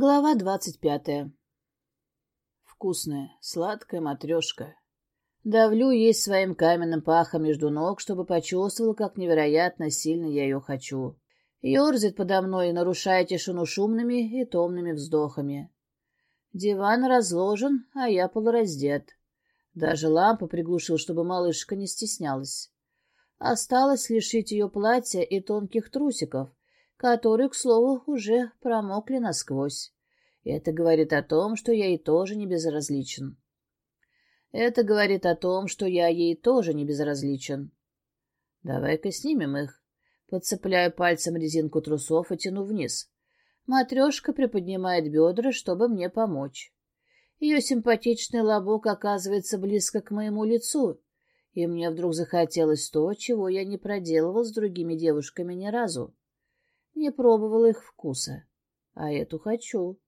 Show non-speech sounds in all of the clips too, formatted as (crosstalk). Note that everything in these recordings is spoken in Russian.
Глава двадцать пятая. Вкусная, сладкая матрешка. Давлю есть своим каменным пахом между ног, чтобы почувствовала, как невероятно сильно я ее хочу. Ёрзает подо мной, нарушая тишину шумными и томными вздохами. Диван разложен, а я полураздет. Даже лампу приглушил, чтобы малышка не стеснялась. Осталось лишить ее платья и тонких трусиков, которые, к слову, уже промокли насквозь. Это говорит о том, что я ей тоже не безразличен. Это говорит о том, что я ей тоже не безразличен. Давай-ка снимем их. Подцепляю пальцем резинку трусов и тяну вниз. Матрешка приподнимает бедра, чтобы мне помочь. Ее симпатичный лобок оказывается близко к моему лицу, и мне вдруг захотелось то, чего я не проделывал с другими девушками ни разу. Не пробовал их вкуса. А эту хочу.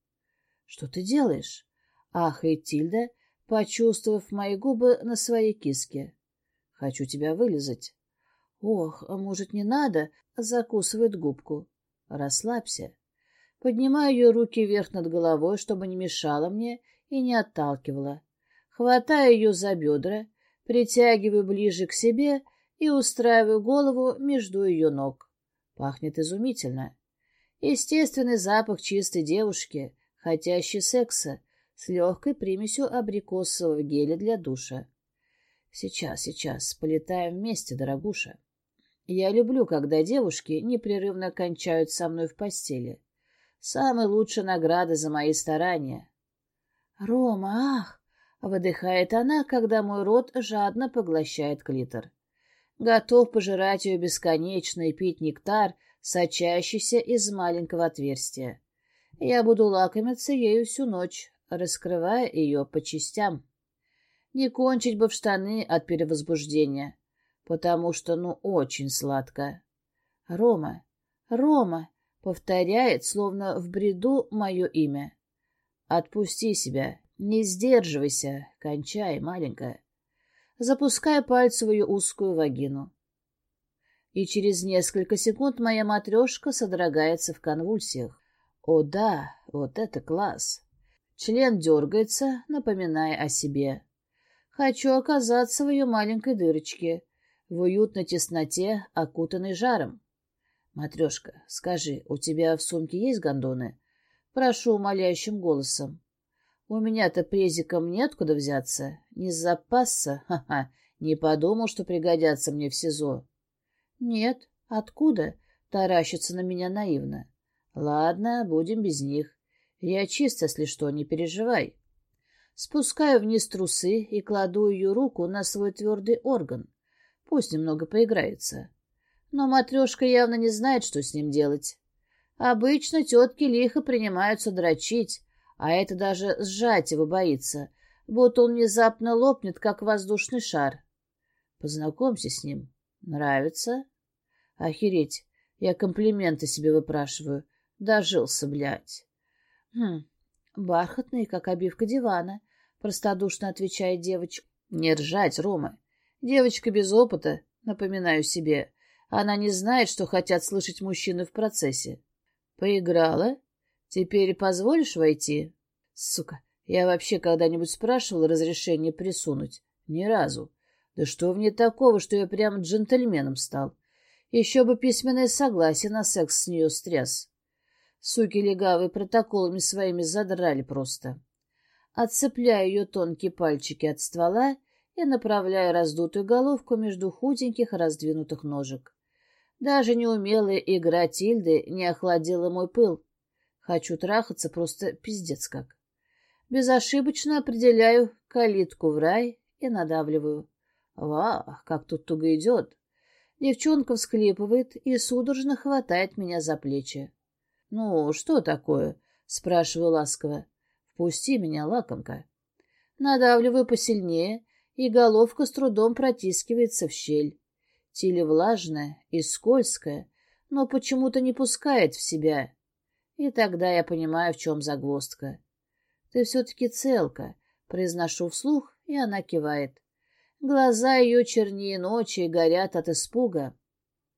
Что ты делаешь? Ахает Тильда, почувствовав мои губы на своей киске. Хочу тебя вылезать. Ох, может, не надо? Закусывает губку. Расслабься. Поднимаю ее руки вверх над головой, чтобы не мешала мне и не отталкивала. Хватаю ее за бедра, притягиваю ближе к себе и устраиваю голову между ее ног. Пахнет изумительно. Естественный запах чистой девушки, хотящей секса, с легкой примесью абрикосового геля для душа. Сейчас, сейчас, полетаем вместе, дорогуша. Я люблю, когда девушки непрерывно кончают со мной в постели. Самая лучшая награда за мои старания. «Рома, ах!» — выдыхает она, когда мой рот жадно поглощает клитор готов пожирать ее бесконечно и пить нектар, сочащийся из маленького отверстия. Я буду лакомиться ею всю ночь, раскрывая ее по частям. Не кончить бы в штаны от перевозбуждения, потому что, ну, очень сладко. Рома, Рома, повторяет, словно в бреду, мое имя. Отпусти себя, не сдерживайся, кончай, маленькая запуская пальцы в ее узкую вагину. И через несколько секунд моя матрешка содрогается в конвульсиях. О да, вот это класс! Член дергается, напоминая о себе. Хочу оказаться в ее маленькой дырочке, в уютной тесноте, окутанной жаром. Матрешка, скажи, у тебя в сумке есть гондоны? Прошу умоляющим голосом. У меня-то презиком неоткуда взяться. Не запасся, (laughs) ха-ха, не подумал, что пригодятся мне в СИЗО. Нет, откуда? Таращится на меня наивно. Ладно, будем без них. Я чист, если что, не переживай. Спускаю вниз трусы и кладу ее руку на свой твердый орган. Пусть немного поиграется. Но матрешка явно не знает, что с ним делать. Обычно тетки лихо принимаются дрочить, а это даже сжать его боится, будто он внезапно лопнет, как воздушный шар. Познакомься с ним. Нравится? Охереть, я комплименты себе выпрашиваю. Дожился, блядь. Хм, бархатный, как обивка дивана, простодушно отвечает девочка. Не ржать, Рома. Девочка без опыта, напоминаю себе. Она не знает, что хотят слышать мужчины в процессе. Поиграла? Теперь позволишь войти? Сука, я вообще когда-нибудь спрашивал разрешение присунуть? Ни разу. Да что в ней такого, что я прямо джентльменом стал? Еще бы письменное согласие на секс с нее стряс. Суки легавые протоколами своими задрали просто. Отцепляю ее тонкие пальчики от ствола и направляю раздутую головку между худеньких раздвинутых ножек. Даже неумелая игра Тильды не охладила мой пыл. Хочу трахаться просто пиздец как. Безошибочно определяю калитку в рай и надавливаю. Ва, как тут туго идет. Девчонка всхлипывает и судорожно хватает меня за плечи. — Ну, что такое? — спрашиваю ласково. — Впусти меня, лакомка. Надавливаю посильнее, и головка с трудом протискивается в щель. Тиле влажная и скользкая, но почему-то не пускает в себя. И тогда я понимаю, в чем загвоздка. Ты все-таки целка, произношу вслух, и она кивает. Глаза ее чернее ночи горят от испуга.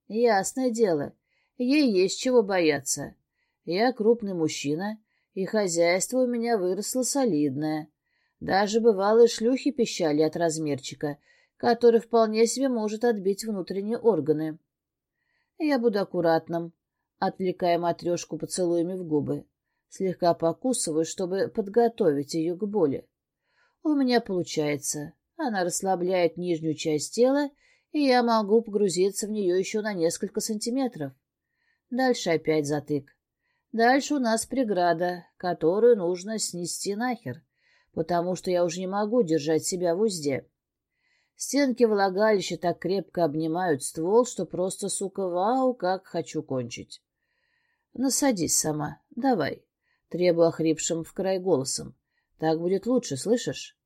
Ясное дело, ей есть чего бояться. Я крупный мужчина, И хозяйство у меня выросло солидное. Даже бывалые шлюхи пищали от размерчика, который вполне себе может отбить внутренние органы. Я буду аккуратным, отвлекая матрешку поцелуями в губы. Слегка покусываю, чтобы подготовить ее к боли. У меня получается. Она расслабляет нижнюю часть тела, и я могу погрузиться в нее еще на несколько сантиметров. Дальше опять затык. Дальше у нас преграда, которую нужно снести нахер потому что я уже не могу держать себя в узде. Стенки влагалища так крепко обнимают ствол, что просто, сука, вау, как хочу кончить. Насадись сама, давай, требую охрипшим в край голосом. Так будет лучше, слышишь?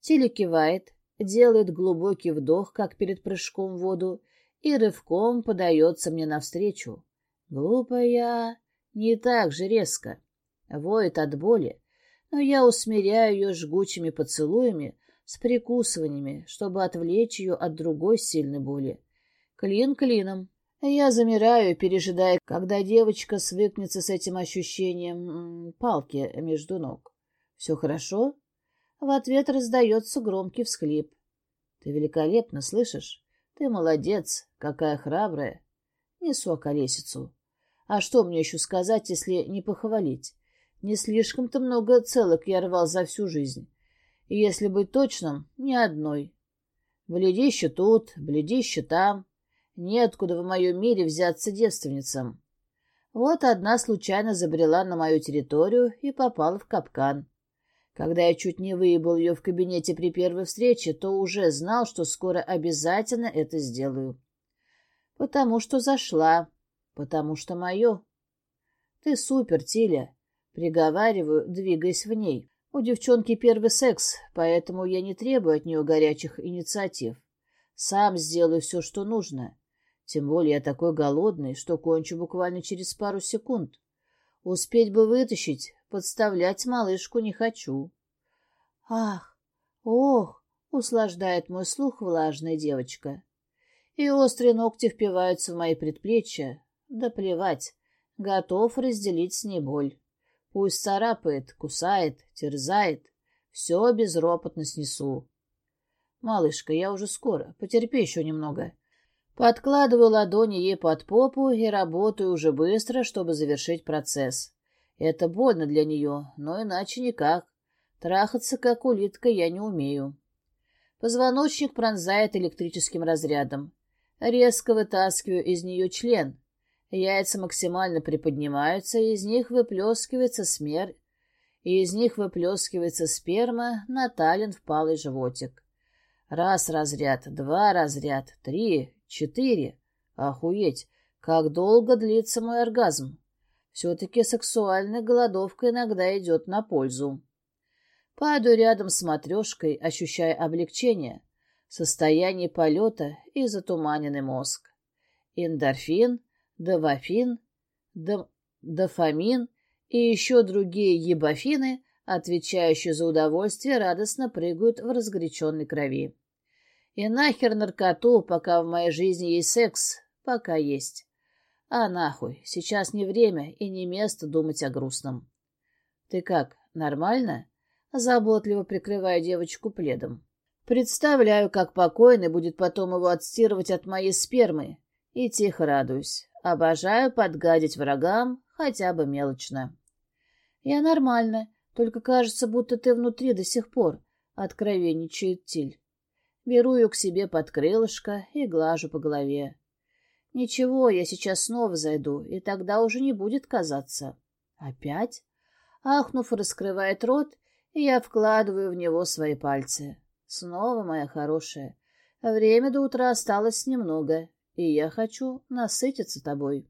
Тиля кивает, делает глубокий вдох, как перед прыжком в воду, и рывком подается мне навстречу. Глупая, не так же резко. Воет от боли, но я усмиряю ее жгучими поцелуями с прикусываниями, чтобы отвлечь ее от другой сильной боли. Клин клином. Я замираю, пережидая, когда девочка свыкнется с этим ощущением палки между ног. «Все хорошо?» В ответ раздается громкий всхлип. «Ты великолепно, слышишь? Ты молодец, какая храбрая!» Несу околесицу. А что мне еще сказать, если не похвалить? Не слишком-то много целок я рвал за всю жизнь. И если быть точным, ни одной. Бледище тут, бледище там. Неоткуда в моем мире взяться девственницам. Вот одна случайно забрела на мою территорию и попала в капкан. Когда я чуть не выебал ее в кабинете при первой встрече, то уже знал, что скоро обязательно это сделаю. Потому что зашла, потому что мое. Ты супер, Тиля. Приговариваю, двигаясь в ней. У девчонки первый секс, поэтому я не требую от нее горячих инициатив. Сам сделаю все, что нужно. Тем более я такой голодный, что кончу буквально через пару секунд. Успеть бы вытащить, подставлять малышку не хочу. Ах, ох, услаждает мой слух влажная девочка. И острые ногти впиваются в мои предплечья. Да плевать, готов разделить с ней боль. Пусть царапает, кусает, терзает. Все безропотно снесу. Малышка, я уже скоро. Потерпи еще немного. Подкладываю ладони ей под попу и работаю уже быстро, чтобы завершить процесс. Это больно для нее, но иначе никак. Трахаться, как улитка, я не умею. Позвоночник пронзает электрическим разрядом. Резко вытаскиваю из нее член. Яйца максимально приподнимаются, из них выплескивается смерть, и из них выплескивается сперма на тален впалый животик. Раз разряд, два разряд, три, четыре. Охуеть, как долго длится мой оргазм. Все-таки сексуальная голодовка иногда идет на пользу. Падаю рядом с матрешкой, ощущая облегчение, состояние полета и затуманенный мозг. Эндорфин — Давафин, дофамин и еще другие ебафины, отвечающие за удовольствие, радостно прыгают в разгоряченной крови. И нахер наркоту, пока в моей жизни есть секс, пока есть. А нахуй, сейчас не время и не место думать о грустном. Ты как, нормально? Заботливо прикрываю девочку пледом. Представляю, как покойный будет потом его отстирывать от моей спермы, и тихо радуюсь. Обожаю подгадить врагам, хотя бы мелочно. Я нормально, только кажется, будто ты внутри до сих пор, — откровенничает Тиль. Беру ее к себе под крылышко и глажу по голове. Ничего, я сейчас снова зайду, и тогда уже не будет казаться. Опять? Ахнув, раскрывает рот, и я вкладываю в него свои пальцы. Снова, моя хорошая. Время до утра осталось немного, и я хочу насытиться тобой.